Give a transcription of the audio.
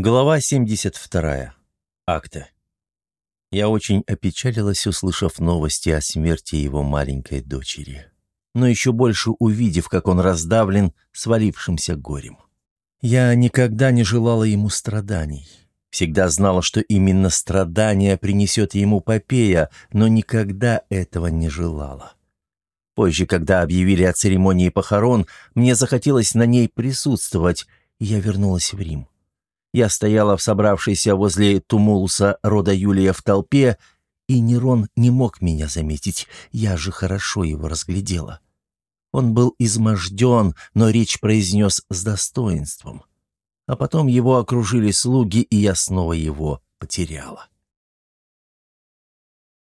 Глава 72. Акта. Я очень опечалилась, услышав новости о смерти его маленькой дочери. Но еще больше увидев, как он раздавлен свалившимся горем. Я никогда не желала ему страданий. Всегда знала, что именно страдания принесет ему Попея, но никогда этого не желала. Позже, когда объявили о церемонии похорон, мне захотелось на ней присутствовать, и я вернулась в Рим. Я стояла в собравшейся возле тумулуса рода Юлия в толпе, и Нерон не мог меня заметить, я же хорошо его разглядела. Он был изможден, но речь произнес с достоинством. А потом его окружили слуги, и я снова его потеряла.